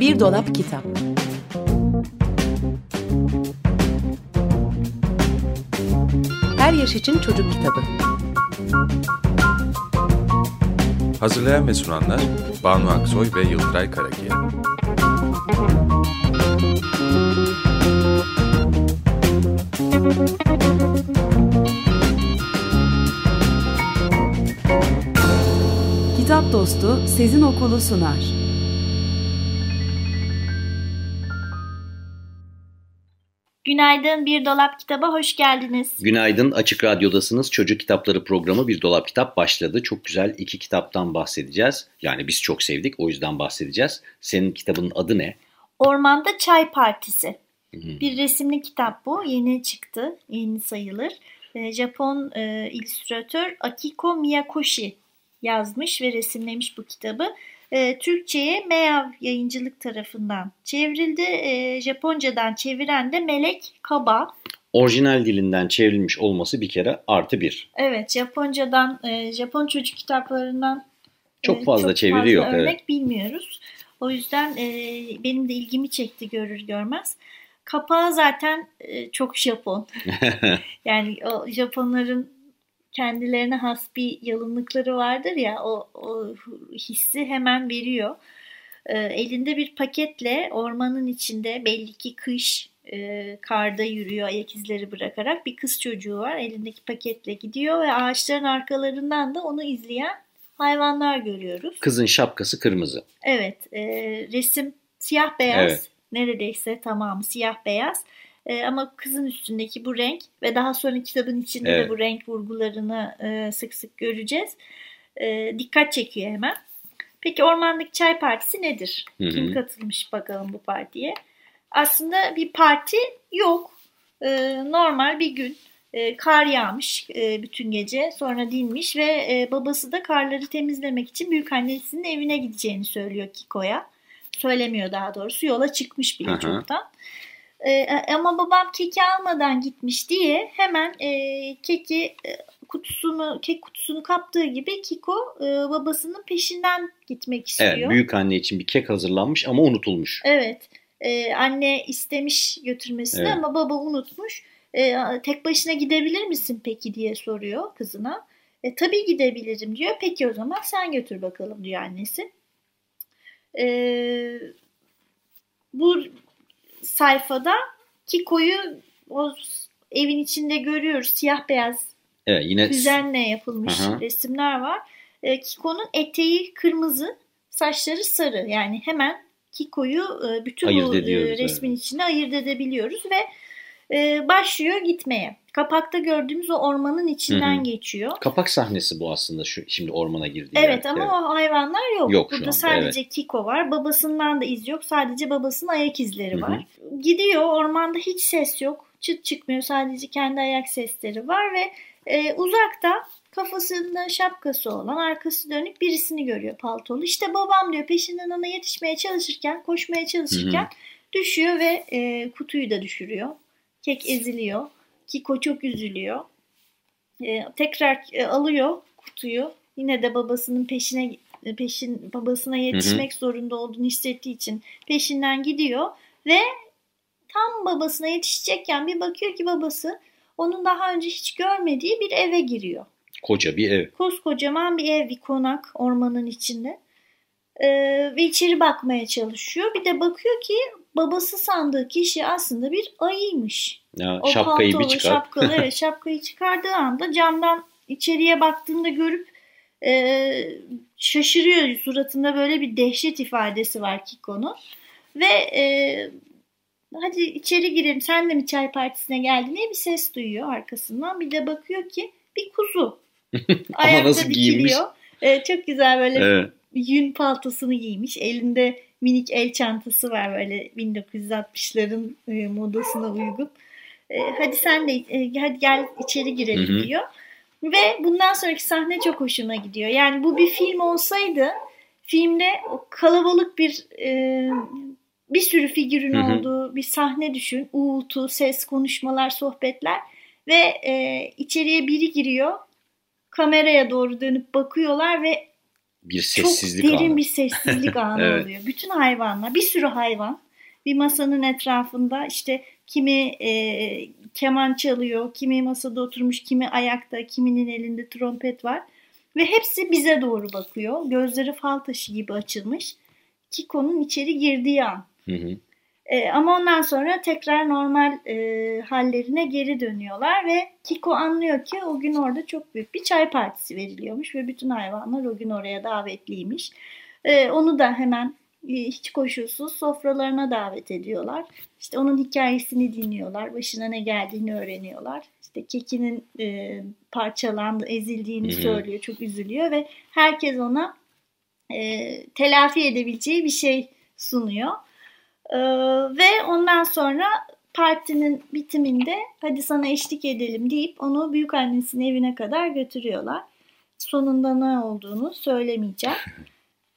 Bir Dolap Kitap Her Yaş için Çocuk Kitabı Hazırlayan ve sunanlar Banu Aksoy ve Yıldıray Karakiya. Kitap Dostu Sezin Okulu sunar. Günaydın Bir Dolap Kitaba hoş geldiniz. Günaydın Açık Radyo'dasınız. Çocuk Kitapları programı Bir Dolap Kitap başladı. Çok güzel iki kitaptan bahsedeceğiz. Yani biz çok sevdik o yüzden bahsedeceğiz. Senin kitabının adı ne? Ormanda Çay Partisi. Hmm. Bir resimli kitap bu. Yeni çıktı. Yeni sayılır. E, Japon e, illüstratör Akiko Miyakoshi yazmış ve resimlemiş bu kitabı. E, Türkçe'ye Meyav yayıncılık tarafından çevrildi. E, Japoncadan çeviren de Melek Kaba. Orijinal dilinden çevrilmiş olması bir kere artı bir. Evet Japoncadan, e, Japon çocuk kitaplarından çok fazla çok çeviri fazla yok. örnek evet. bilmiyoruz. O yüzden e, benim de ilgimi çekti görür görmez. Kapağı zaten e, çok Japon. yani o Japonların kendilerine has bir yalınlıkları vardır ya o, o hissi hemen veriyor. E, elinde bir paketle ormanın içinde belli ki kış e, karda yürüyor ayak izleri bırakarak bir kız çocuğu var elindeki paketle gidiyor ve ağaçların arkalarından da onu izleyen hayvanlar görüyoruz. Kızın şapkası kırmızı. Evet e, resim siyah beyaz evet. neredeyse tamamı siyah beyaz. E, ama kızın üstündeki bu renk ve daha sonra kitabın içinde evet. de bu renk vurgularını e, sık sık göreceğiz. E, dikkat çekiyor hemen. Peki Ormandaki Çay Partisi nedir? Hı-hı. Kim katılmış bakalım bu partiye? Aslında bir parti yok. E, normal bir gün. E, kar yağmış e, bütün gece sonra dinmiş ve e, babası da karları temizlemek için büyük annesinin evine gideceğini söylüyor Kiko'ya. Söylemiyor daha doğrusu yola çıkmış bile Aha. çoktan. E, ama babam keki almadan gitmiş diye hemen e, keki e, kutusunu kek kutusunu kaptığı gibi Kiko e, babasının peşinden gitmek istiyor. Evet, büyük anne için bir kek hazırlanmış ama unutulmuş. Evet. E, anne istemiş götürmesini evet. ama baba unutmuş. E, tek başına gidebilir misin peki diye soruyor kızına. E, tabii gidebilirim diyor. Peki o zaman sen götür bakalım diyor annesi. E, bu sayfada Kiko'yu o evin içinde görüyoruz. Siyah beyaz evet, yine düzenle yapılmış Aha. resimler var. E, Kiko'nun eteği kırmızı, saçları sarı. Yani hemen Kiko'yu e, bütün ayırt bu e, resmin evet. içinde ayırt edebiliyoruz ve e, başlıyor gitmeye. Kapakta gördüğümüz o ormanın içinden Hı-hı. geçiyor. Kapak sahnesi bu aslında şu şimdi ormana girdiği Evet yer. ama evet. o hayvanlar yok. yok Burada sadece evet. Kiko var. Babasından da iz yok. Sadece babasının ayak izleri var. Hı-hı. Gidiyor ormanda hiç ses yok. Çıt çıkmıyor. Sadece kendi ayak sesleri var ve e, uzakta kafasında şapkası olan arkası dönük birisini görüyor paltolu. İşte babam diyor peşinden ona yetişmeye çalışırken koşmaya çalışırken Hı-hı. düşüyor ve e, kutuyu da düşürüyor. Kek eziliyor. Kiko çok üzülüyor. E, tekrar e, alıyor kutuyu. Yine de babasının peşine peşin babasına yetişmek hı hı. zorunda olduğunu hissettiği için peşinden gidiyor ve tam babasına yetişecekken bir bakıyor ki babası onun daha önce hiç görmediği bir eve giriyor. Koca bir ev. Koskocaman bir ev, bir konak ormanın içinde. Ee, ve içeri bakmaya çalışıyor. Bir de bakıyor ki babası sandığı kişi aslında bir ayıymış. Ya, o şapkayı pantolu, bir çıkar. Şapkalı, evet, şapkayı çıkardığı anda camdan içeriye baktığında görüp e, şaşırıyor. Suratında böyle bir dehşet ifadesi var Kiko'nun. Ve e, hadi içeri girelim sen de mi çay partisine geldin diye bir ses duyuyor arkasından. Bir de bakıyor ki bir kuzu. Ayakta nasıl giymiş? E, çok güzel böyle evet. yün paltosunu giymiş. Elinde minik el çantası var böyle 1960'ların e, modasına uygun. E, hadi sen de e, hadi gel içeri girelim hı hı. diyor. Ve bundan sonraki sahne çok hoşuma gidiyor. Yani bu bir film olsaydı filmde o kalabalık bir e, bir sürü figürün hı hı. olduğu bir sahne düşün. Uğultu, ses, konuşmalar, sohbetler ve e, içeriye biri giriyor. Kameraya doğru dönüp bakıyorlar ve bir sessizlik Çok derin anı. bir sessizlik anı Evet. oluyor. Bütün hayvanlar, bir sürü hayvan bir masanın etrafında işte kimi e, keman çalıyor, kimi masada oturmuş, kimi ayakta, kiminin elinde trompet var. Ve hepsi bize doğru bakıyor. Gözleri fal taşı gibi açılmış. Kiko'nun içeri girdiği an. Hı hı. E, ama ondan sonra tekrar normal e, hallerine geri dönüyorlar ve Kiko anlıyor ki o gün orada çok büyük bir çay partisi veriliyormuş ve bütün hayvanlar o gün oraya davetliymiş. E, onu da hemen e, hiç koşulsuz sofralarına davet ediyorlar. İşte onun hikayesini dinliyorlar, başına ne geldiğini öğreniyorlar. İşte kekinin e, parçalandı, ezildiğini Hı hı. söylüyor, çok üzülüyor ve herkes ona e, telafi edebileceği bir şey sunuyor. Ee, ve ondan sonra partinin bitiminde hadi sana eşlik edelim deyip onu büyük annesinin evine kadar götürüyorlar. Sonunda ne olduğunu söylemeyeceğim.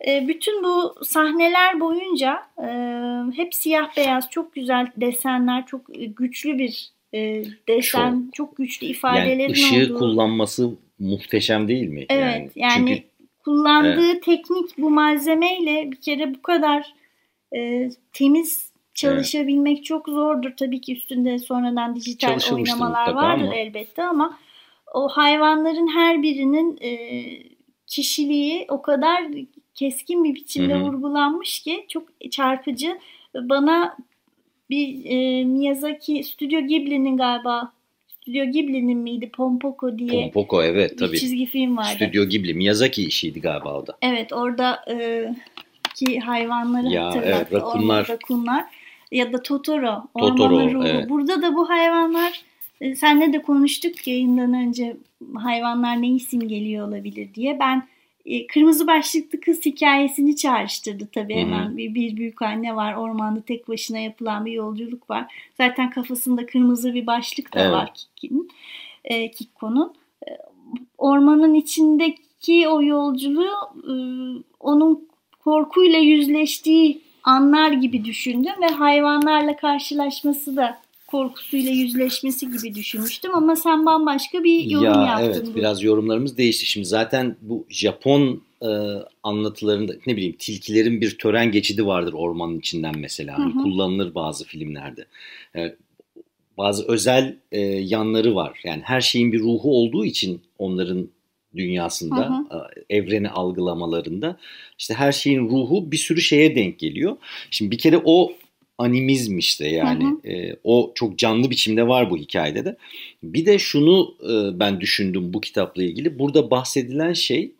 Ee, bütün bu sahneler boyunca e, hep siyah beyaz çok güzel desenler, çok güçlü bir e, desen, çok, güçlü ifadelerin Yani ışığı olduğu. kullanması muhteşem değil mi? Evet yani, Çünkü kullandığı teknik bu malzemeyle bir kere bu kadar e, temiz çalışabilmek çok zordur. Tabii ki üstünde sonradan dijital oynamalar vardır ama. elbette ama o hayvanların her birinin e, kişiliği o kadar keskin bir biçimde Hı hı. vurgulanmış ki çok çarpıcı. Bana bir e, Miyazaki Stüdyo Ghibli'nin galiba Stüdyo Ghibli'nin miydi Pompoko diye Pompoko evet bir tabii. çizgi film vardı. Stüdyo Ghibli, Miyazaki işiydi galiba o da. Evet orada e, ki hayvanları Ya, hatırlattı. evet, rakunlar. Rakunlar ya da Totoro. Totoro, ormanın ruhu. evet. Burada da bu hayvanlar e, senle de konuştuk yayından önce hayvanlar neyi simgeliyor olabilir diye. Ben e, kırmızı başlıklı kız hikayesini çağrıştırdı tabii Hı hı. hemen. Bir, bir büyük anne var ormanda tek başına yapılan bir yolculuk var. Zaten kafasında kırmızı bir başlık da Evet. var Kiki'nin. E, Kikko'nun. E, ormanın içindeki o yolculuğu e, onun korkuyla yüzleştiği anlar gibi düşündüm ve hayvanlarla karşılaşması da korkusuyla yüzleşmesi gibi düşünmüştüm ama sen bambaşka bir yorum ya yaptın. evet bu. biraz yorumlarımız değişti. Şimdi zaten bu Japon e, anlatılarında ne bileyim tilkilerin bir tören geçidi vardır ormanın içinden mesela. Hani Hı hı. kullanılır bazı filmlerde. E, bazı özel e, yanları var. Yani her şeyin bir ruhu olduğu için onların dünyasında, e, evreni algılamalarında işte her şeyin ruhu bir sürü şeye denk geliyor. Şimdi bir kere o animizm işte yani Hı E, o çok canlı biçimde var bu hikayede de. Bir de şunu e, ben düşündüm bu kitapla ilgili. Burada bahsedilen şey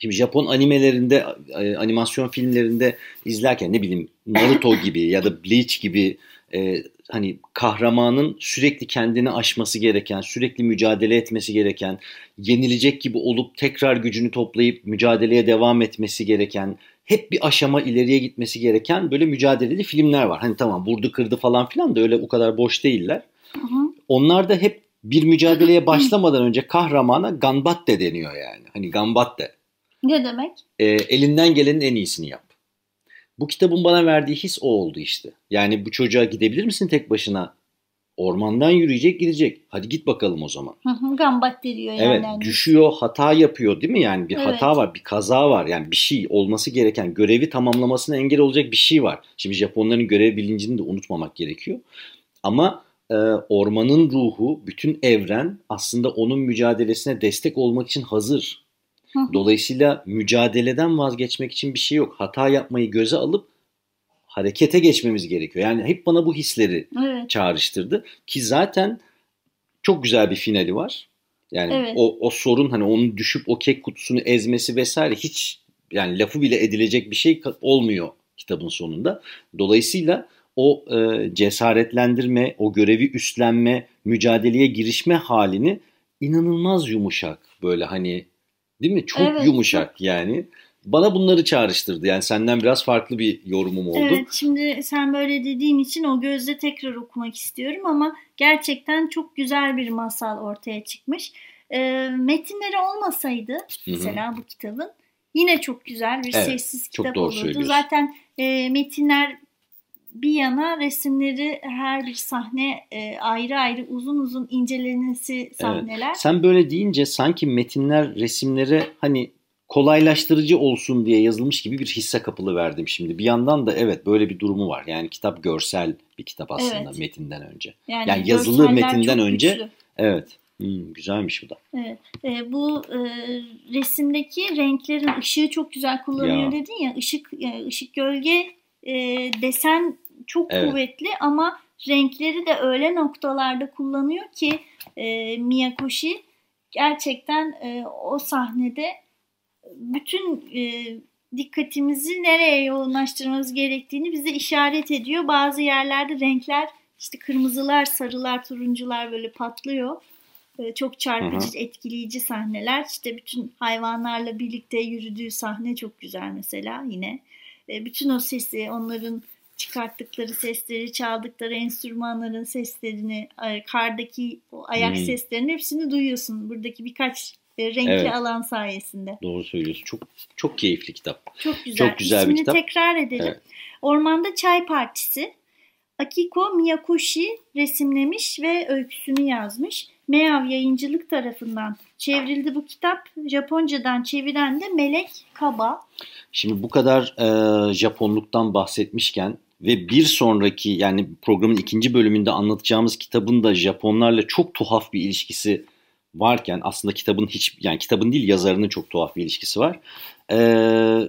Şimdi Japon animelerinde, e, animasyon filmlerinde izlerken ne bileyim Naruto gibi ya da Bleach gibi e, hani kahramanın sürekli kendini aşması gereken, sürekli mücadele etmesi gereken, yenilecek gibi olup tekrar gücünü toplayıp mücadeleye devam etmesi gereken, hep bir aşama ileriye gitmesi gereken böyle mücadeleli filmler var. Hani tamam vurdu kırdı falan filan da öyle o kadar boş değiller. Hı hı. Onlar da hep bir mücadeleye başlamadan önce kahramana gambatte deniyor yani. Hani gambatte. Ne demek? E, elinden gelenin en iyisini yap. Bu kitabın bana verdiği his o oldu işte. Yani bu çocuğa gidebilir misin tek başına? Ormandan yürüyecek gidecek. Hadi git bakalım o zaman. Gambat diyor yani. Evet düşüyor hata yapıyor değil mi? Yani bir Evet. hata var bir kaza var. Yani bir şey olması gereken görevi tamamlamasına engel olacak bir şey var. Şimdi Japonların görev bilincini de unutmamak gerekiyor. Ama e, ormanın ruhu bütün evren aslında onun mücadelesine destek olmak için hazır. Hı. Dolayısıyla mücadeleden vazgeçmek için bir şey yok. Hata yapmayı göze alıp harekete geçmemiz gerekiyor. Yani hep bana bu hisleri Evet. çağrıştırdı ki zaten çok güzel bir finali var. Yani Evet. o, o sorun hani onun düşüp o kek kutusunu ezmesi vesaire hiç yani lafı bile edilecek bir şey olmuyor kitabın sonunda. Dolayısıyla o e, cesaretlendirme, o görevi üstlenme, mücadeleye girişme halini inanılmaz yumuşak böyle hani değil mi? Çok Evet. yumuşak yani. Bana bunları çağrıştırdı. Yani senden biraz farklı bir yorumum oldu. Evet şimdi sen böyle dediğin için o gözle tekrar okumak istiyorum ama gerçekten çok güzel bir masal ortaya çıkmış. E, metinleri olmasaydı mesela bu kitabın yine çok güzel bir Evet, sessiz kitap olurdu. Zaten e, metinler bir yana resimleri her bir sahne e, ayrı ayrı uzun uzun incelenesi sahneler. Sen böyle deyince sanki metinler resimlere hani kolaylaştırıcı olsun diye yazılmış gibi bir hisse kapılı verdim şimdi. Bir yandan da evet böyle bir durumu var. Yani kitap görsel bir kitap aslında evet. metinden önce. Yani, yani yazılı metinden önce. Güçlü. Evet. Hmm, güzelmiş bu da. Evet. E, bu e, resimdeki renklerin ışığı çok güzel kullanıyor ya. dedin ya. Işık e, ışık gölge e, desen çok evet. kuvvetli ama renkleri de öyle noktalarda kullanıyor ki e, Miyakoshi gerçekten e, o sahnede bütün e, dikkatimizi nereye yoğunlaştırmamız gerektiğini bize işaret ediyor. Bazı yerlerde renkler işte kırmızılar, sarılar, turuncular böyle patlıyor. E, çok çarpıcı, hı hı. etkileyici sahneler. İşte bütün hayvanlarla birlikte yürüdüğü sahne çok güzel mesela yine. E, bütün o sesi, onların çıkarttıkları sesleri, çaldıkları enstrümanların seslerini, kardaki o ayak hmm. seslerini hepsini duyuyorsun. Buradaki birkaç e, renkli evet. alan sayesinde. Doğru söylüyorsun. Çok çok keyifli kitap. Çok güzel. Çok güzel İsmini bir kitap. tekrar edelim. Evet. Ormanda Çay Partisi. Akiko Miyakoshi resimlemiş ve öyküsünü yazmış. Meav Yayıncılık tarafından çevrildi bu kitap. Japoncadan çeviren de Melek Kaba. Şimdi bu kadar e, Japonluktan bahsetmişken ve bir sonraki yani programın ikinci bölümünde anlatacağımız kitabın da Japonlarla çok tuhaf bir ilişkisi varken aslında kitabın hiç yani kitabın değil yazarının çok tuhaf bir ilişkisi var. Ee,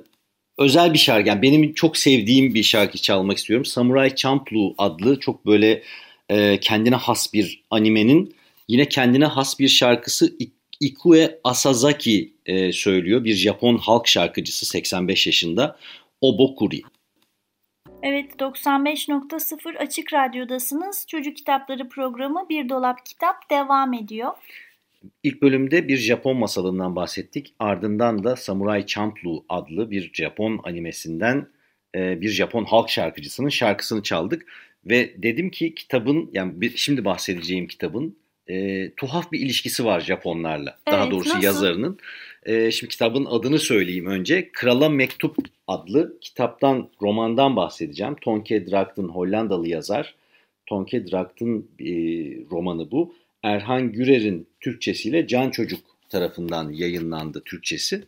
özel bir şarkı yani benim çok sevdiğim bir şarkı çalmak istiyorum. Samurai Champloo adlı çok böyle e, kendine has bir animenin yine kendine has bir şarkısı Ikue Asazaki e, söylüyor. Bir Japon halk şarkıcısı 85 yaşında. Obokuri. Evet 95.0 Açık Radyo'dasınız. Çocuk Kitapları programı Bir Dolap Kitap devam ediyor. İlk bölümde bir Japon masalından bahsettik. Ardından da Samurai Champloo adlı bir Japon animesinden e, bir Japon halk şarkıcısının şarkısını çaldık. Ve dedim ki kitabın yani şimdi bahsedeceğim kitabın e, tuhaf bir ilişkisi var Japonlarla. Evet, Daha doğrusu nasıl? yazarının. E, şimdi kitabın adını söyleyeyim önce. Krala Mektup adlı kitaptan, romandan bahsedeceğim. Tonke Dragt'ın Hollandalı yazar. Tonke Dragt'ın e, romanı bu. Erhan Gürer'in Türkçesiyle Can Çocuk tarafından yayınlandı Türkçesi.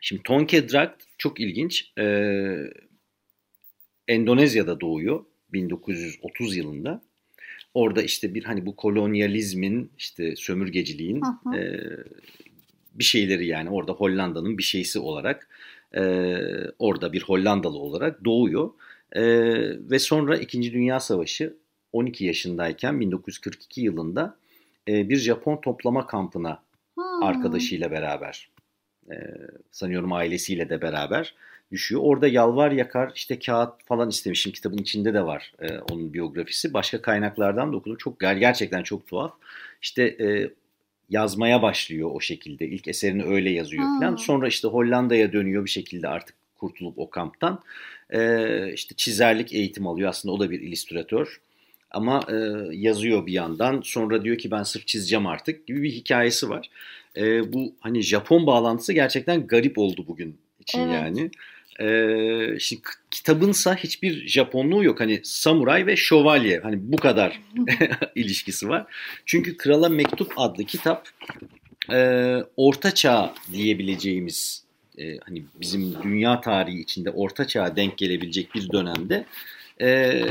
Şimdi Tonke Dragt çok ilginç. Ee, Endonezya'da doğuyor 1930 yılında. Orada işte bir hani bu kolonyalizmin işte sömürgeciliğin e, bir şeyleri yani orada Hollanda'nın bir şeysi olarak e, orada bir Hollandalı olarak doğuyor. E, ve sonra 2. Dünya Savaşı 12 yaşındayken 1942 yılında e, bir Japon toplama kampına hmm. arkadaşıyla beraber e, sanıyorum ailesiyle de beraber düşüyor. Orada yalvar yakar işte kağıt falan istemişim. Kitabın içinde de var e, onun biyografisi. Başka kaynaklardan da okudum. Çok gerçekten çok tuhaf. İşte e, yazmaya başlıyor o şekilde. İlk eserini öyle yazıyor hmm. falan. Sonra işte Hollanda'ya dönüyor bir şekilde artık kurtulup o kamptan. E, işte çizerlik eğitim alıyor. Aslında o da bir illüstratör. Ama e, yazıyor bir yandan. Sonra diyor ki ben sırf çizeceğim artık gibi bir hikayesi var. E, bu hani Japon bağlantısı gerçekten garip oldu bugün için evet. yani. Ee, şimdi kitabınsa hiçbir Japonluğu yok. Hani samuray ve şövalye. Hani bu kadar ilişkisi var. Çünkü Krala Mektup adlı kitap e, orta çağ diyebileceğimiz e, hani bizim dünya tarihi içinde orta çağa denk gelebilecek bir dönemde e,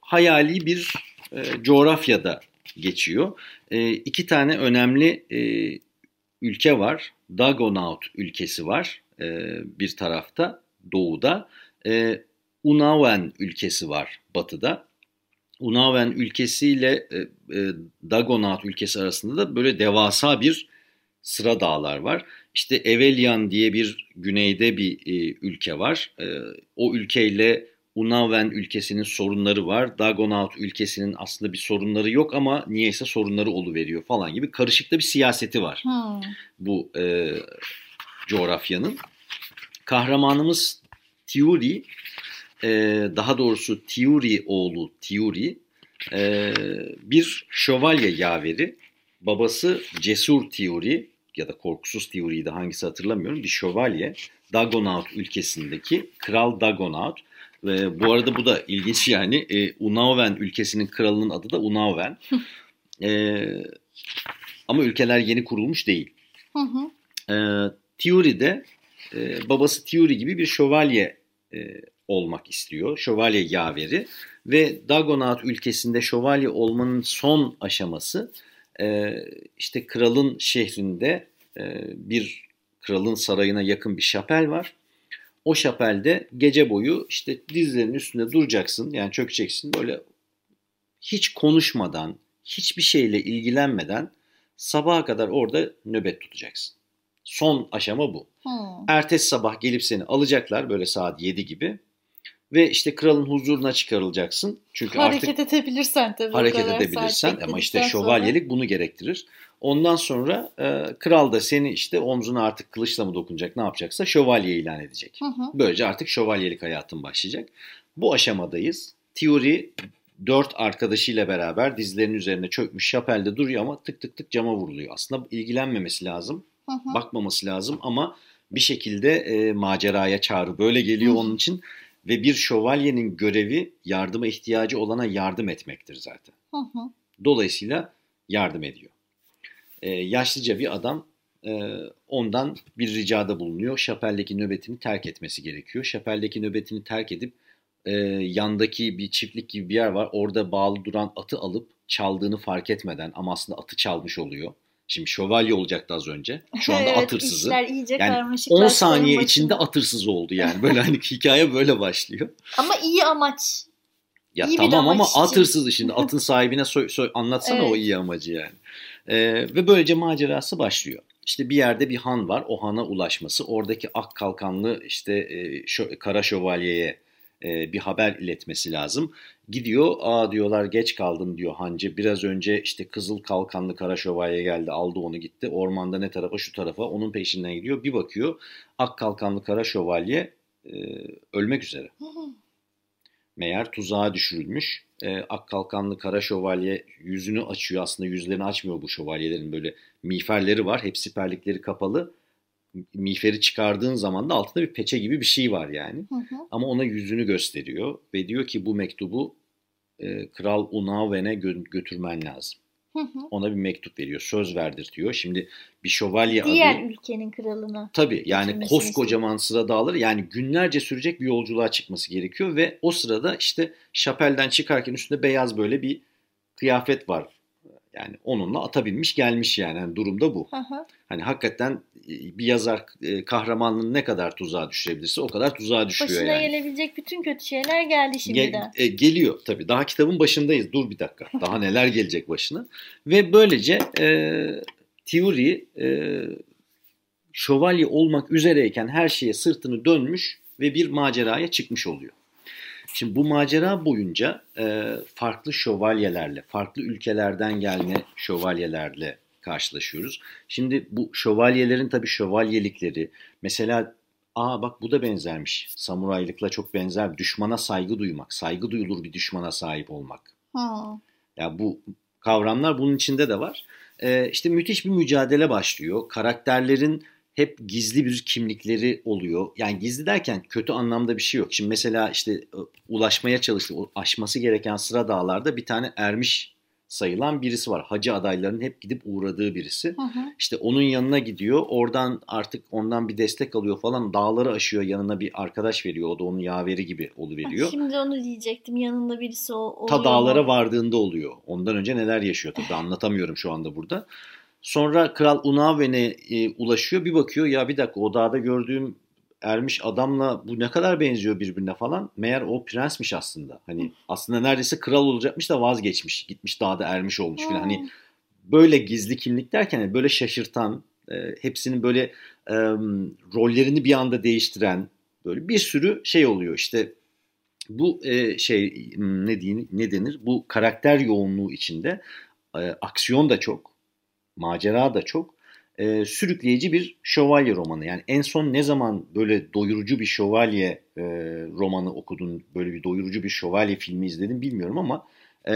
hayali bir e, coğrafyada geçiyor. E, iki tane önemli e, ülke var. Dagonaut ülkesi var e, bir tarafta doğuda. E, Unaven ülkesi var batıda. Unaven ülkesiyle e, e, Dagonaut ülkesi arasında da böyle devasa bir sıra dağlar var. İşte Evelian diye bir güneyde bir e, ülke var. E, o ülkeyle Unaven ülkesinin sorunları var. Dagonaut ülkesinin aslında bir sorunları yok ama niyeyse sorunları oluveriyor falan gibi karışıkta bir siyaseti var. Hmm. Bu e, coğrafyanın. Kahramanımız Tiuri, e, daha doğrusu Tiuri oğlu Tiuri e, bir şövalye yaveri. Babası Cesur Tiuri ya da Korkusuz Tiuri'yi de hangisi hatırlamıyorum. Bir şövalye Dagonaut ülkesindeki Kral Dagonaut. Ve bu arada bu da ilginç yani. E, Unauven ülkesinin kralının adı da Unauven. e, ama ülkeler yeni kurulmuş değil. Hı hı. E, Theory'de e, babası Theory gibi bir şövalye e, olmak istiyor. Şövalye yaveri ve Dagonaut ülkesinde şövalye olmanın son aşaması e, işte kralın şehrinde e, bir kralın sarayına yakın bir şapel var. O şapelde gece boyu işte dizlerinin üstünde duracaksın yani çökeceksin böyle hiç konuşmadan hiçbir şeyle ilgilenmeden sabaha kadar orada nöbet tutacaksın. Son aşama bu. Hmm. Ertesi sabah gelip seni alacaklar böyle saat 7 gibi. Ve işte kralın huzuruna çıkarılacaksın. Çünkü hareket artık edebilirsen tabii. Hareket edebilirsen ama işte şövalyelik sonra... bunu gerektirir. Ondan sonra e, kral da seni işte omzuna artık kılıçla mı dokunacak ne yapacaksa şövalye ilan edecek. Hı hı. Böylece artık şövalyelik hayatın başlayacak. Bu aşamadayız. Teori dört arkadaşıyla beraber dizlerinin üzerine çökmüş şapelde duruyor ama tık tık tık cama vuruluyor. Aslında ilgilenmemesi lazım. Hı hı. Bakmaması lazım ama bir şekilde e, maceraya çağrı böyle geliyor hı. onun için. Ve bir şövalyenin görevi yardıma ihtiyacı olana yardım etmektir zaten. Hı hı. Dolayısıyla yardım ediyor. Ee, yaşlıca bir adam e, ondan bir ricada bulunuyor. Şapeldeki nöbetini terk etmesi gerekiyor. Şapeldeki nöbetini terk edip e, yandaki bir çiftlik gibi bir yer var. Orada bağlı duran atı alıp çaldığını fark etmeden ama aslında atı çalmış oluyor. Şimdi şövalye olacaktı az önce. Şu anda evet, atırsızı. iyice yani 10 saniye içinde atırsız oldu yani. Böyle hani hikaye böyle başlıyor. Ama iyi amaç. Ya iyi tamam ama için. at hırsızı şimdi atın sahibine so- so- anlatsana evet. o iyi amacı yani. Ee, ve böylece macerası başlıyor. İşte bir yerde bir han var. O hana ulaşması, oradaki ak kalkanlı işte e, şö- kara şövalyeye e, bir haber iletmesi lazım. Gidiyor, aa diyorlar geç kaldın diyor hancı. Biraz önce işte kızıl kalkanlı kara şövalye geldi aldı onu gitti. Ormanda ne tarafa şu tarafa onun peşinden gidiyor. Bir bakıyor ak kalkanlı kara şövalye e, ölmek üzere. Meğer tuzağa düşürülmüş. E, ak kalkanlı kara şövalye yüzünü açıyor. Aslında yüzlerini açmıyor bu şövalyelerin böyle miğferleri var. Hep siperlikleri kapalı miğferi çıkardığın zaman da altında bir peçe gibi bir şey var yani. Hı hı. Ama ona yüzünü gösteriyor ve diyor ki bu mektubu e, Kral Unaven'e gö- götürmen lazım. Hı hı. Ona bir mektup veriyor. Söz verdir diyor. Şimdi bir şövalye Diğer adı. ülkenin kralına. Tabii yani koskocaman sıra dağılır. Yani günlerce sürecek bir yolculuğa çıkması gerekiyor ve o sırada işte şapelden çıkarken üstünde beyaz böyle bir kıyafet var. Yani onunla ata binmiş gelmiş yani. yani durumda bu. Hı hı. Hani hakikaten bir yazar e, kahramanlığını ne kadar tuzağa düşürebilirse o kadar tuzağa düşüyor Başına yani. gelebilecek bütün kötü şeyler geldi şimdiden. Gel, e, geliyor tabii. Daha kitabın başındayız. Dur bir dakika. Daha neler gelecek başına. Ve böylece e, Theory e, şövalye olmak üzereyken her şeye sırtını dönmüş ve bir maceraya çıkmış oluyor. Şimdi bu macera boyunca e, farklı şövalyelerle, farklı ülkelerden gelme şövalyelerle karşılaşıyoruz. Şimdi bu şövalyelerin tabii şövalyelikleri mesela aa bak bu da benzermiş. Samuraylıkla çok benzer. Düşmana saygı duymak, saygı duyulur bir düşmana sahip olmak. Ha. Ya bu kavramlar bunun içinde de var. Ee, işte müthiş bir mücadele başlıyor. Karakterlerin hep gizli bir kimlikleri oluyor. Yani gizli derken kötü anlamda bir şey yok. Şimdi mesela işte e, ulaşmaya çalıştığı, aşması gereken sıra dağlarda bir tane ermiş sayılan birisi var. Hacı adaylarının hep gidip uğradığı birisi. Hı hı. İşte onun yanına gidiyor. Oradan artık ondan bir destek alıyor falan. Dağları aşıyor. Yanına bir arkadaş veriyor. O da onun yaveri gibi oluveriyor. Şimdi onu diyecektim. Yanında birisi oluyor. Ta dağlara vardığında oluyor. Ondan önce neler yaşıyor tabii anlatamıyorum şu anda burada. Sonra Kral Unaven'e e, ulaşıyor. Bir bakıyor ya bir dakika o dağda gördüğüm ermiş adamla bu ne kadar benziyor birbirine falan. Meğer o prensmiş aslında. Hani aslında neredeyse kral olacakmış da vazgeçmiş. Gitmiş dağda ermiş olmuş falan. Hani böyle gizli kimlik derken hani böyle şaşırtan, e, hepsinin böyle e, rollerini bir anda değiştiren böyle bir sürü şey oluyor. İşte bu e, şey ne diyeyim ne denir? Bu karakter yoğunluğu içinde e, aksiyon da çok, macera da çok e, sürükleyici bir şövalye romanı. Yani en son ne zaman böyle doyurucu bir şövalye e, romanı okudun, böyle bir doyurucu bir şövalye filmi izledin bilmiyorum ama e,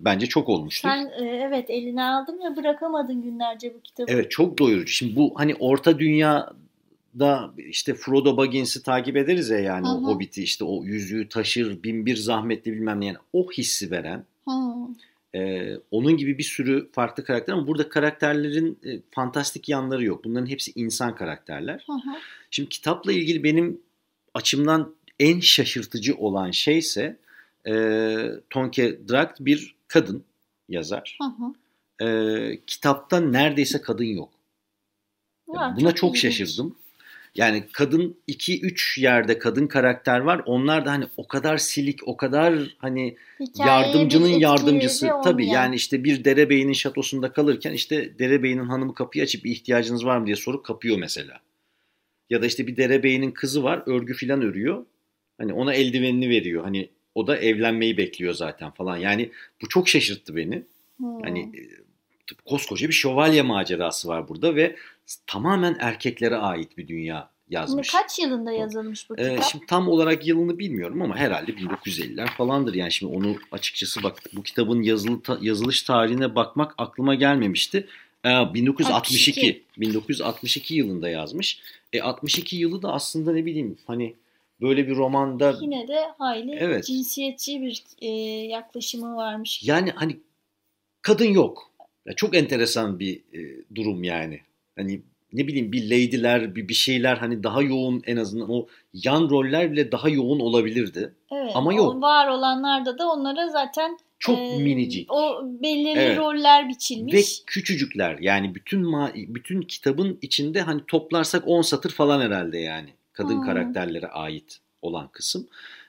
bence çok olmuştur. Sen e, evet eline aldın ve bırakamadın günlerce bu kitabı. Evet çok doyurucu. Şimdi bu hani orta dünya da işte Frodo Baggins'i takip ederiz ya yani Hı-hı. o Hobbit'i işte o yüzüğü taşır bin bir zahmetli bilmem ne yani o hissi veren Hı. Ee, onun gibi bir sürü farklı karakter ama burada karakterlerin e, fantastik yanları yok. Bunların hepsi insan karakterler. Hı hı. Şimdi kitapla ilgili benim açımdan en şaşırtıcı olan şey ise e, Tonke Dragt bir kadın yazar. Hı hı. E, kitapta neredeyse kadın yok. Ya, Buna çok ilginç. şaşırdım. Yani kadın 2-3 yerde kadın karakter var. Onlar da hani o kadar silik, o kadar hani Hikayeye yardımcının yardımcısı. Tabii yani işte bir derebeyinin şatosunda kalırken işte derebeyinin hanımı kapıyı açıp bir ihtiyacınız var mı diye sorup kapıyor mesela. Ya da işte bir derebeyinin kızı var örgü filan örüyor. Hani ona eldivenini veriyor. Hani o da evlenmeyi bekliyor zaten falan. Yani bu çok şaşırttı beni. Hmm. Hani e, koskoca bir şövalye macerası var burada ve tamamen erkeklere ait bir dünya Bunu yazmış. kaç yılında yazılmış bu Ee, kitap? şimdi tam olarak yılını bilmiyorum ama herhalde 1950'ler falandır. Yani şimdi onu açıkçası bak bu kitabın yazılı ta- yazılış tarihine bakmak aklıma gelmemişti. Ee, 1962 62. 1962 yılında yazmış. E 62 yılı da aslında ne bileyim hani böyle bir romanda Yine de hayli Evet. cinsiyetçi bir e, yaklaşımı varmış. yani hani kadın yok. Ya çok enteresan bir e, durum yani. Hani ne bileyim bir lady'ler bir bir şeyler hani daha yoğun en azından o yan roller bile daha yoğun olabilirdi. Evet. Ama yok. var olanlarda da onlara zaten Çok e, minicik. O belirli Evet. roller biçilmiş. Ve küçücükler yani bütün ma- bütün kitabın içinde hani toplarsak 10 satır falan herhalde yani kadın Hmm. karakterlere ait olan kısım.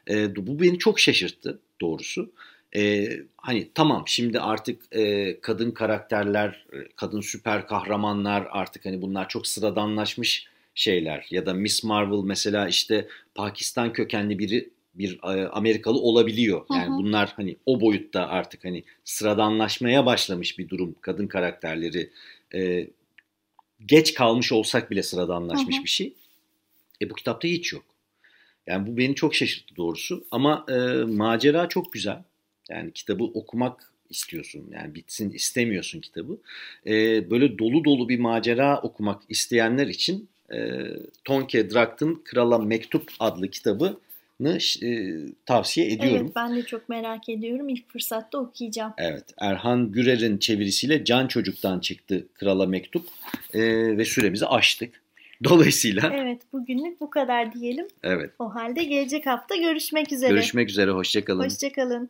Ee, bu beni çok şaşırttı doğrusu. Ee, hani tamam şimdi artık e, kadın karakterler, e, kadın süper kahramanlar artık hani bunlar çok sıradanlaşmış şeyler. Ya da Miss Marvel mesela işte Pakistan kökenli biri bir e, Amerikalı olabiliyor. Hı Yani hı. bunlar hani o boyutta artık hani sıradanlaşmaya başlamış bir durum kadın karakterleri. E, geç kalmış olsak bile sıradanlaşmış Hı hı. bir şey. E bu kitapta hiç yok. Yani bu beni çok şaşırttı doğrusu. Ama e, macera çok güzel. Yani kitabı okumak istiyorsun. Yani bitsin istemiyorsun kitabı. E, böyle dolu dolu bir macera okumak isteyenler için e, Tonke Dragt'ın Krala Mektup adlı kitabını e, tavsiye ediyorum. Evet ben de çok merak ediyorum. İlk fırsatta okuyacağım. Evet, Erhan Gürer'in çevirisiyle Can Çocuk'tan çıktı Krala Mektup E, ve süremizi aştık. Dolayısıyla Evet bugünlük bu kadar diyelim. evet, O halde gelecek hafta görüşmek üzere. görüşmek üzere, hoşçakalın. Hoşçakalın.